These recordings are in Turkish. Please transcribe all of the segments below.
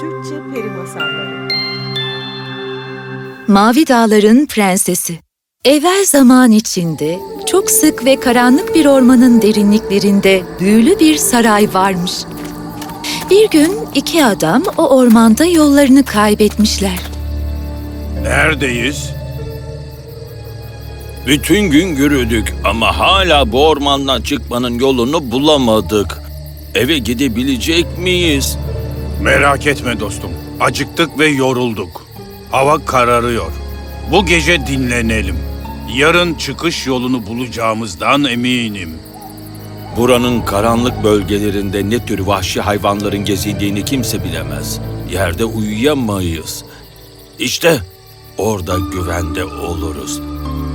Türkçe Peri Masalları Mavi Dağların Prensesi Evvel zaman içinde, çok sık ve karanlık bir ormanın derinliklerinde büyülü bir saray varmış. Bir gün iki adam o ormanda yollarını kaybetmişler. Neredeyiz? Bütün gün yürüdük ama hala bu ormandan çıkmanın yolunu bulamadık. Eve gidebilecek miyiz? Merak etme dostum. Acıktık ve yorulduk. Hava kararıyor. Bu gece dinlenelim. Yarın çıkış yolunu bulacağımızdan eminim. Buranın karanlık bölgelerinde ne tür vahşi hayvanların gezindiğini kimse bilemez. Yerde uyuyamayız. İşte orada güvende oluruz.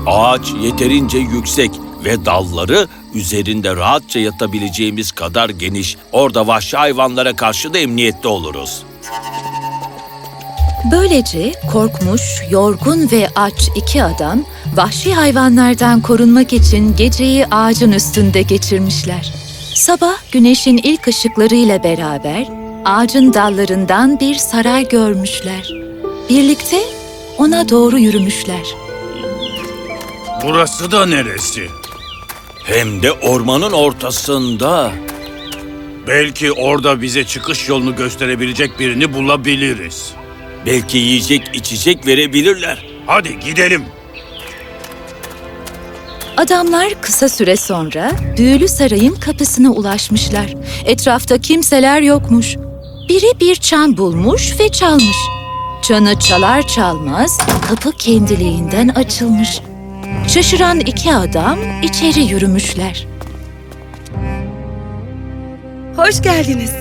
Ağaç yeterince yüksek ve dalları üzerinde rahatça yatabileceğimiz kadar geniş. Orada vahşi hayvanlara karşı da emniyette oluruz. Böylece korkmuş, yorgun ve aç iki adam vahşi hayvanlardan korunmak için geceyi ağacın üstünde geçirmişler. Sabah güneşin ilk ışıklarıyla beraber ağacın dallarından bir saray görmüşler. Birlikte ona doğru yürümüşler. Burası da neresi? Hem de ormanın ortasında. Belki orada bize çıkış yolunu gösterebilecek birini bulabiliriz. Belki yiyecek içecek verebilirler. Hadi gidelim. Adamlar kısa süre sonra büyülü sarayın kapısına ulaşmışlar. Etrafta kimseler yokmuş. Biri bir çan bulmuş ve çalmış. Çanı çalar çalmaz kapı kendiliğinden açılmış. Şaşıran iki adam içeri yürümüşler. Hoş geldiniz.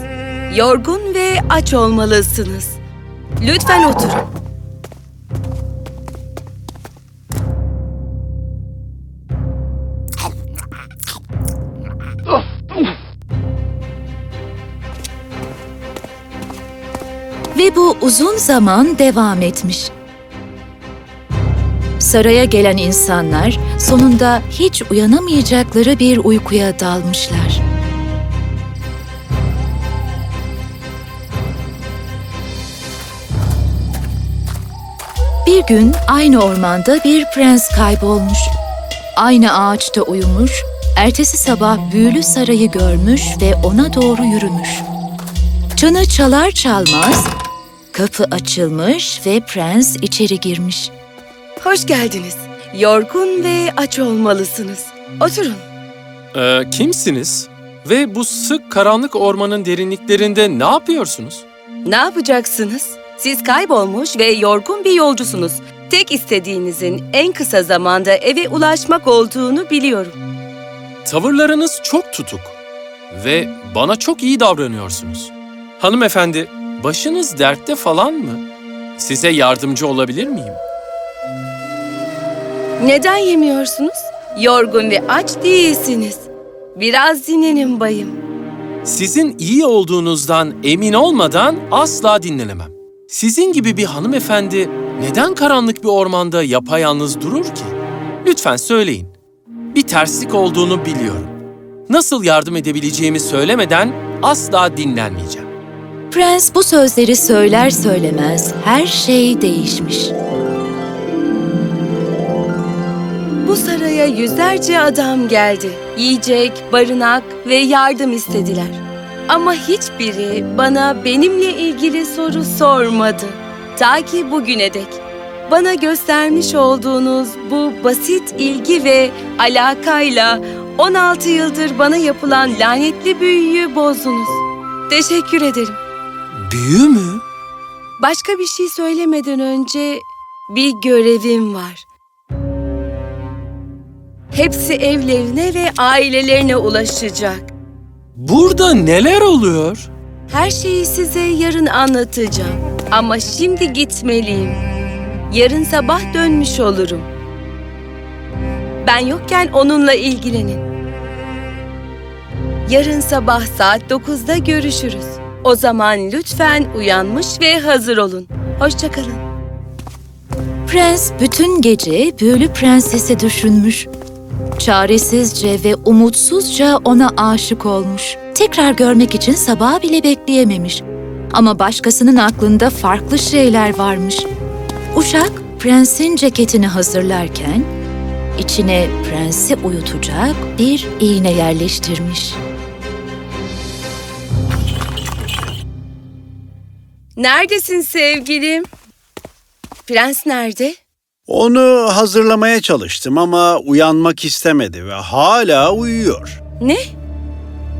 Yorgun ve aç olmalısınız. Lütfen oturun. Ve bu uzun zaman devam etmiş. Saraya gelen insanlar sonunda hiç uyanamayacakları bir uykuya dalmışlar. Bir gün aynı ormanda bir prens kaybolmuş. Aynı ağaçta uyumuş, ertesi sabah büyülü sarayı görmüş ve ona doğru yürümüş. Çanı çalar çalmaz kapı açılmış ve prens içeri girmiş. Hoş geldiniz. Yorgun ve aç olmalısınız. Oturun. Ee, kimsiniz? Ve bu sık karanlık ormanın derinliklerinde ne yapıyorsunuz? Ne yapacaksınız? Siz kaybolmuş ve yorgun bir yolcusunuz. Tek istediğinizin en kısa zamanda eve ulaşmak olduğunu biliyorum. Tavırlarınız çok tutuk ve bana çok iyi davranıyorsunuz. Hanımefendi, başınız dertte falan mı? Size yardımcı olabilir miyim? Neden yemiyorsunuz? Yorgun ve aç değilsiniz. Biraz dinlenin bayım. Sizin iyi olduğunuzdan emin olmadan asla dinlenemem. Sizin gibi bir hanımefendi neden karanlık bir ormanda yapayalnız durur ki? Lütfen söyleyin. Bir terslik olduğunu biliyorum. Nasıl yardım edebileceğimi söylemeden asla dinlenmeyeceğim. Prens bu sözleri söyler söylemez her şey değişmiş. Bu saraya yüzlerce adam geldi. Yiyecek, barınak ve yardım istediler. Ama hiçbiri bana benimle ilgili soru sormadı. Ta ki bugüne dek. Bana göstermiş olduğunuz bu basit ilgi ve alakayla 16 yıldır bana yapılan lanetli büyüyü bozdunuz. Teşekkür ederim. Büyü mü? Başka bir şey söylemeden önce bir görevim var. Hepsi evlerine ve ailelerine ulaşacak. Burada neler oluyor? Her şeyi size yarın anlatacağım. Ama şimdi gitmeliyim. Yarın sabah dönmüş olurum. Ben yokken onunla ilgilenin. Yarın sabah saat 9'da görüşürüz. O zaman lütfen uyanmış ve hazır olun. Hoşçakalın. Prens bütün gece büyülü prensesi düşünmüş. Çaresizce ve umutsuzca ona aşık olmuş. Tekrar görmek için sabaha bile bekleyememiş. Ama başkasının aklında farklı şeyler varmış. Uşak prensin ceketini hazırlarken içine prensi uyutacak bir iğne yerleştirmiş. Neredesin sevgilim? Prens nerede? Onu hazırlamaya çalıştım ama uyanmak istemedi ve hala uyuyor. Ne?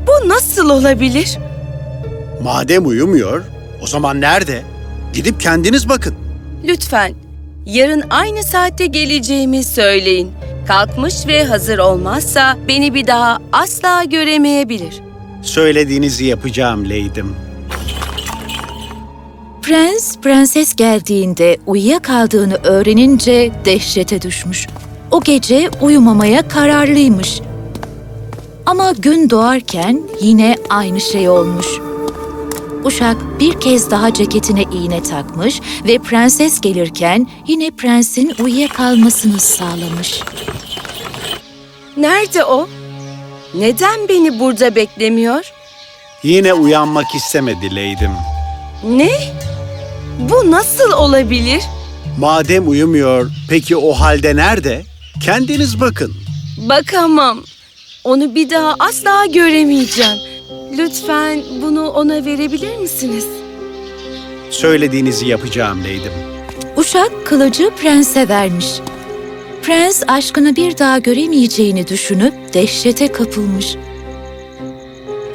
Bu nasıl olabilir? Madem uyumuyor, o zaman nerede? Gidip kendiniz bakın. Lütfen yarın aynı saatte geleceğimi söyleyin. Kalkmış ve hazır olmazsa beni bir daha asla göremeyebilir. Söylediğinizi yapacağım Leydim. Prens, prenses geldiğinde uyuyakaldığını öğrenince dehşete düşmüş. O gece uyumamaya kararlıymış. Ama gün doğarken yine aynı şey olmuş. Uşak bir kez daha ceketine iğne takmış ve prenses gelirken yine prensin uyuyakalmasını sağlamış. Nerede o? Neden beni burada beklemiyor? Yine uyanmak istemedi Leydim. Ne? Bu nasıl olabilir? Madem uyumuyor, peki o halde nerede? Kendiniz bakın. Bakamam. Onu bir daha asla göremeyeceğim. Lütfen bunu ona verebilir misiniz? Söylediğinizi yapacağım Leydim. Uşak kılıcı prense vermiş. Prens aşkını bir daha göremeyeceğini düşünüp dehşete kapılmış.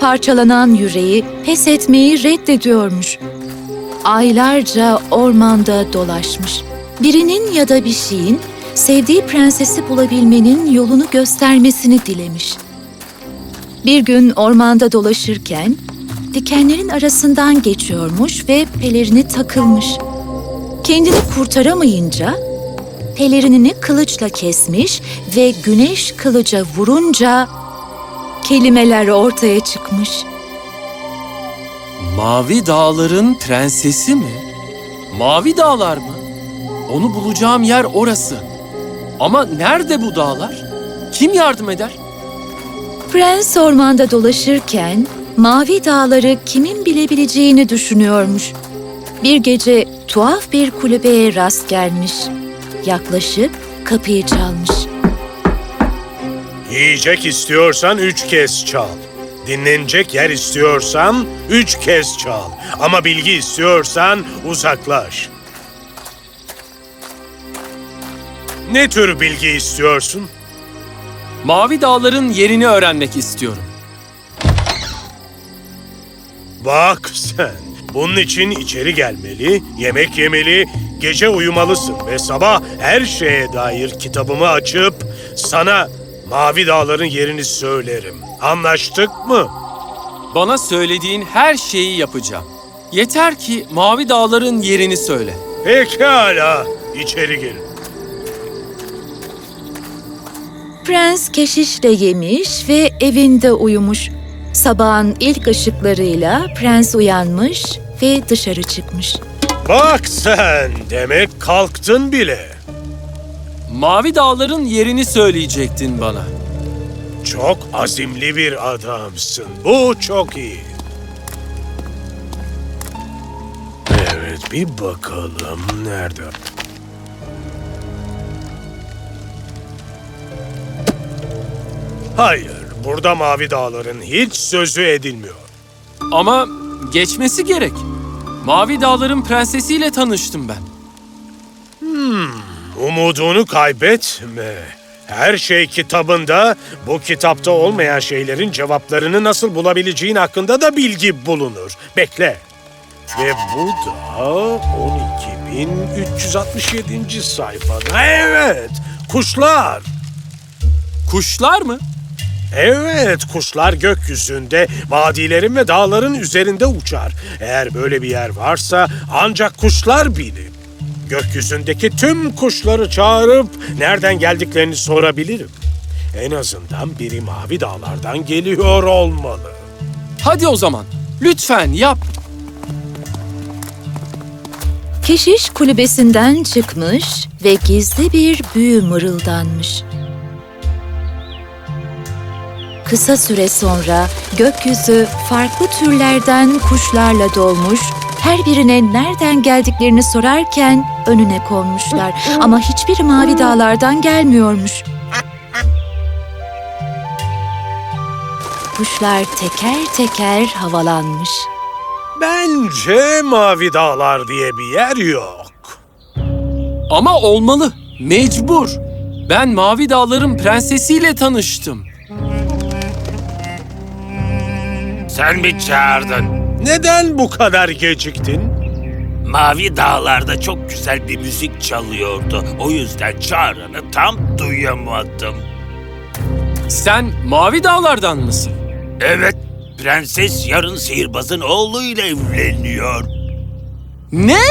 Parçalanan yüreği pes etmeyi reddediyormuş. Aylarca ormanda dolaşmış. Birinin ya da bir şeyin sevdiği prensesi bulabilmenin yolunu göstermesini dilemiş. Bir gün ormanda dolaşırken dikenlerin arasından geçiyormuş ve pelerini takılmış. Kendini kurtaramayınca pelerinini kılıçla kesmiş ve güneş kılıca vurunca kelimeler ortaya çıkmış. Mavi Dağların prensesi mi? Mavi Dağlar mı? Onu bulacağım yer orası. Ama nerede bu dağlar? Kim yardım eder? Prens ormanda dolaşırken mavi dağları kimin bilebileceğini düşünüyormuş. Bir gece tuhaf bir kulübeye rast gelmiş. Yaklaşıp kapıyı çalmış. Yiyecek istiyorsan üç kez çal. Dinlenecek yer istiyorsan üç kez çal. Ama bilgi istiyorsan uzaklaş. Ne tür bilgi istiyorsun? Mavi Dağların yerini öğrenmek istiyorum. Bak sen, bunun için içeri gelmeli, yemek yemeli, gece uyumalısın ve sabah her şeye dair kitabımı açıp sana Mavi Dağların yerini söylerim. Anlaştık mı? Bana söylediğin her şeyi yapacağım. Yeter ki Mavi Dağların yerini söyle. Pekala, içeri girin. Prens keşişle yemiş ve evinde uyumuş. Sabahın ilk ışıklarıyla prens uyanmış ve dışarı çıkmış. Bak sen, demek kalktın bile. Mavi Dağların yerini söyleyecektin bana. Çok azimli bir adamsın. Bu çok iyi. Evet, bir bakalım nerede? Hayır, burada Mavi Dağların hiç sözü edilmiyor. Ama geçmesi gerek. Mavi Dağların prensesiyle tanıştım ben. Umudunu kaybetme. Her şey kitabında, bu kitapta olmayan şeylerin cevaplarını nasıl bulabileceğin hakkında da bilgi bulunur. Bekle. Ve bu da 12.367. sayfada. Evet, kuşlar. Kuşlar mı? Evet, kuşlar gökyüzünde, vadilerin ve dağların üzerinde uçar. Eğer böyle bir yer varsa ancak kuşlar bilir. Gökyüzündeki tüm kuşları çağırıp nereden geldiklerini sorabilirim. En azından biri mavi dağlardan geliyor olmalı. Hadi o zaman. Lütfen yap. Keşiş kulübesinden çıkmış ve gizli bir büyü mırıldanmış. Kısa süre sonra gökyüzü farklı türlerden kuşlarla dolmuş her birine nereden geldiklerini sorarken önüne konmuşlar. Ama hiçbiri mavi dağlardan gelmiyormuş. Kuşlar teker teker havalanmış. Bence Mavi Dağlar diye bir yer yok. Ama olmalı. Mecbur. Ben Mavi Dağların prensesiyle tanıştım. Sen mi çağırdın? Neden bu kadar geciktin? Mavi dağlarda çok güzel bir müzik çalıyordu. O yüzden çağrını tam duyamadım. Sen Mavi Dağlardan mısın? Evet, prenses yarın sihirbazın oğluyla evleniyor. Ne?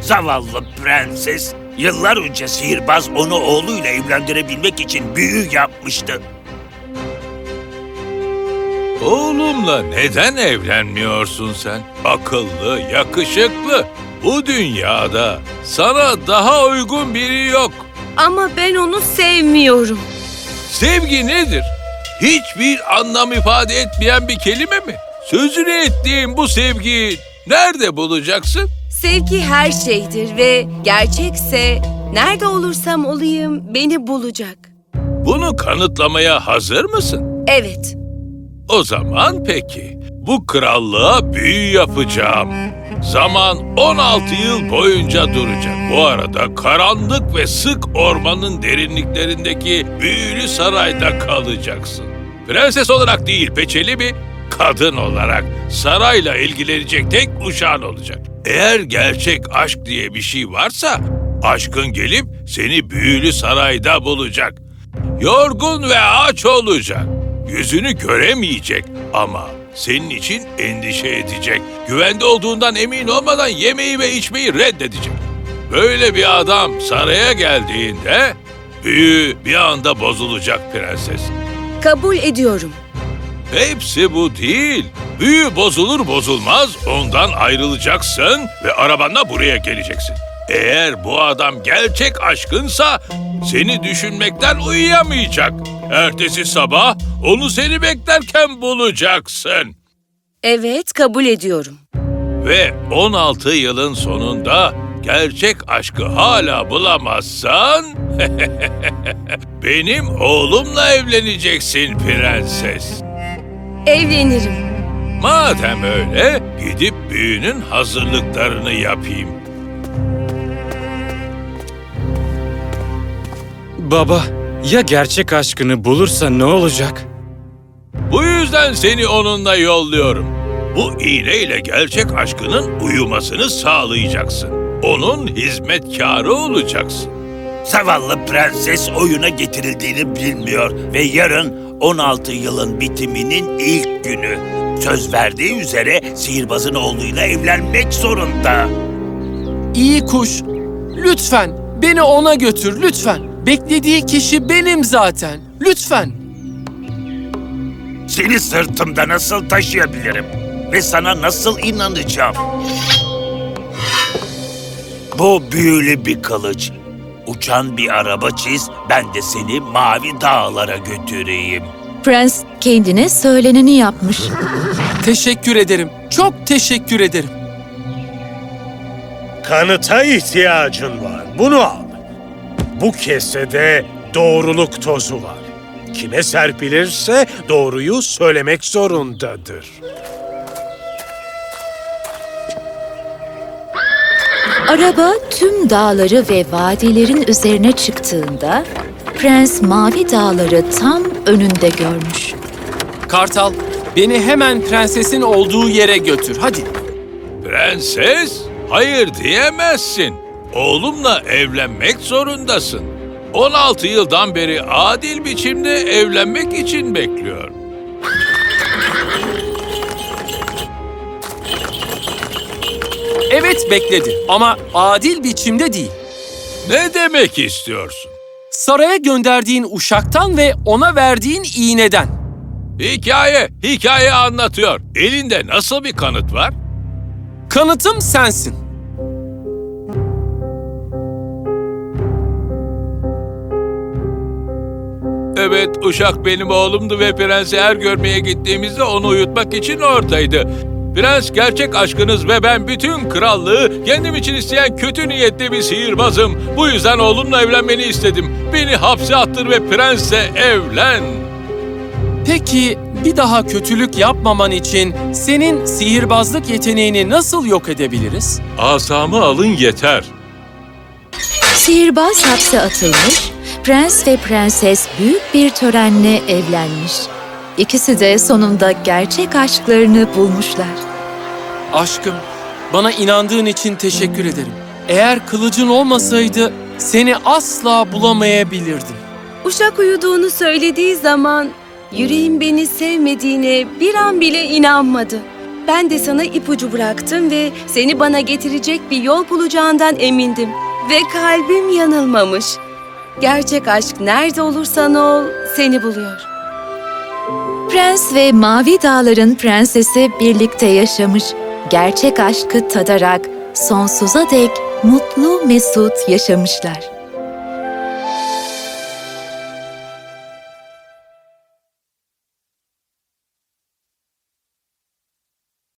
Zavallı prenses. Yıllar önce sihirbaz onu oğluyla evlendirebilmek için büyü yapmıştı. Oğlumla neden evlenmiyorsun sen? Akıllı, yakışıklı. Bu dünyada sana daha uygun biri yok. Ama ben onu sevmiyorum. Sevgi nedir? Hiçbir anlam ifade etmeyen bir kelime mi? Sözünü ettiğin bu sevgiyi nerede bulacaksın? Sevgi her şeydir ve gerçekse nerede olursam olayım beni bulacak. Bunu kanıtlamaya hazır mısın? Evet, O zaman peki. Bu krallığa büyü yapacağım. Zaman 16 yıl boyunca duracak. Bu arada karanlık ve sık ormanın derinliklerindeki büyülü sarayda kalacaksın. Prenses olarak değil peçeli bir kadın olarak sarayla ilgilenecek tek uşağın olacak. Eğer gerçek aşk diye bir şey varsa aşkın gelip seni büyülü sarayda bulacak. Yorgun ve aç olacak. Yüzünü göremeyecek ama senin için endişe edecek. Güvende olduğundan emin olmadan yemeği ve içmeyi reddedecek. Böyle bir adam saraya geldiğinde büyü bir anda bozulacak prenses. kabul ediyorum. Hepsi bu değil. Büyü bozulur bozulmaz ondan ayrılacaksın ve arabanla buraya geleceksin. Eğer bu adam gerçek aşkınsa seni düşünmekten uyuyamayacak. Ertesi sabah onu seni beklerken bulacaksın. Evet, kabul ediyorum. Ve 16 yılın sonunda gerçek aşkı hala bulamazsan benim oğlumla evleneceksin prenses. Evlenirim. Madem öyle gidip büyünün hazırlıklarını yapayım. Baba, ya gerçek aşkını bulursa ne olacak? Bu yüzden seni onunla yolluyorum. Bu iğneyle gerçek aşkının uyumasını sağlayacaksın. Onun hizmetkarı olacaksın. Zavallı prenses oyuna getirildiğini bilmiyor ve yarın 16 yılın bitiminin ilk günü. Söz verdiği üzere sihirbazın oğluyla evlenmek zorunda. İyi kuş. Lütfen beni ona götür lütfen. Beklediği kişi benim zaten. Lütfen. Seni sırtımda nasıl taşıyabilirim? Ve sana nasıl inanacağım? Bu büyülü bir kılıç. Uçan bir araba çiz, ben de seni mavi dağlara götüreyim. Prens kendine söyleneni yapmış. Teşekkür ederim. Çok teşekkür ederim. Kanıta ihtiyacın var. Bunu al. Bu kesede doğruluk tozu var. Kime serpilirse doğruyu söylemek zorundadır. Araba tüm dağları ve vadilerin üzerine çıktığında Prens mavi dağları tam önünde görmüş. Kartal, beni hemen prensesin olduğu yere götür. Hadi. Prenses, hayır diyemezsin. Oğlumla evlenmek zorundasın. 16 yıldan beri adil biçimde evlenmek için bekliyor. Evet bekledi ama adil biçimde değil. Ne demek istiyorsun? Saraya gönderdiğin uşaktan ve ona verdiğin iğneden. Hikaye, hikaye anlatıyor. Elinde nasıl bir kanıt var? Kanıtım sensin. Evet, uşak benim oğlumdu ve prensi her görmeye gittiğimizde onu uyutmak için oradaydı. Prens gerçek aşkınız ve ben bütün krallığı kendim için isteyen kötü niyetli bir sihirbazım. Bu yüzden oğlumla evlenmeni istedim. Beni hapse attır ve prensle evlen. Peki bir daha kötülük yapmaman için senin sihirbazlık yeteneğini nasıl yok edebiliriz? Asamı alın yeter. Sihirbaz hapse atılmış, prens ve prenses büyük bir törenle evlenmiş. İkisi de sonunda gerçek aşklarını bulmuşlar. Aşkım, bana inandığın için teşekkür ederim. Eğer kılıcın olmasaydı seni asla bulamayabilirdim. Uşak uyuduğunu söylediği zaman yüreğim beni sevmediğine bir an bile inanmadı. Ben de sana ipucu bıraktım ve seni bana getirecek bir yol bulacağından emindim. Ve kalbim yanılmamış. Gerçek aşk nerede olursan ol seni buluyor. Prens ve Mavi Dağların prensesi birlikte yaşamış. Gerçek aşkı tadarak sonsuza dek mutlu mesut yaşamışlar.